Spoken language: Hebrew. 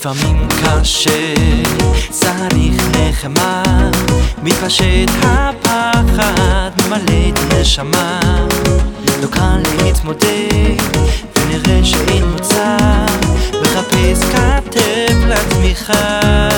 לפעמים קשה, צריך נחמה, מתפשט הפחד, ממלא את הנשמה. לא קל להתמודד, ונראה שאין מוצא, מחפש כתף לתמיכה.